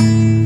you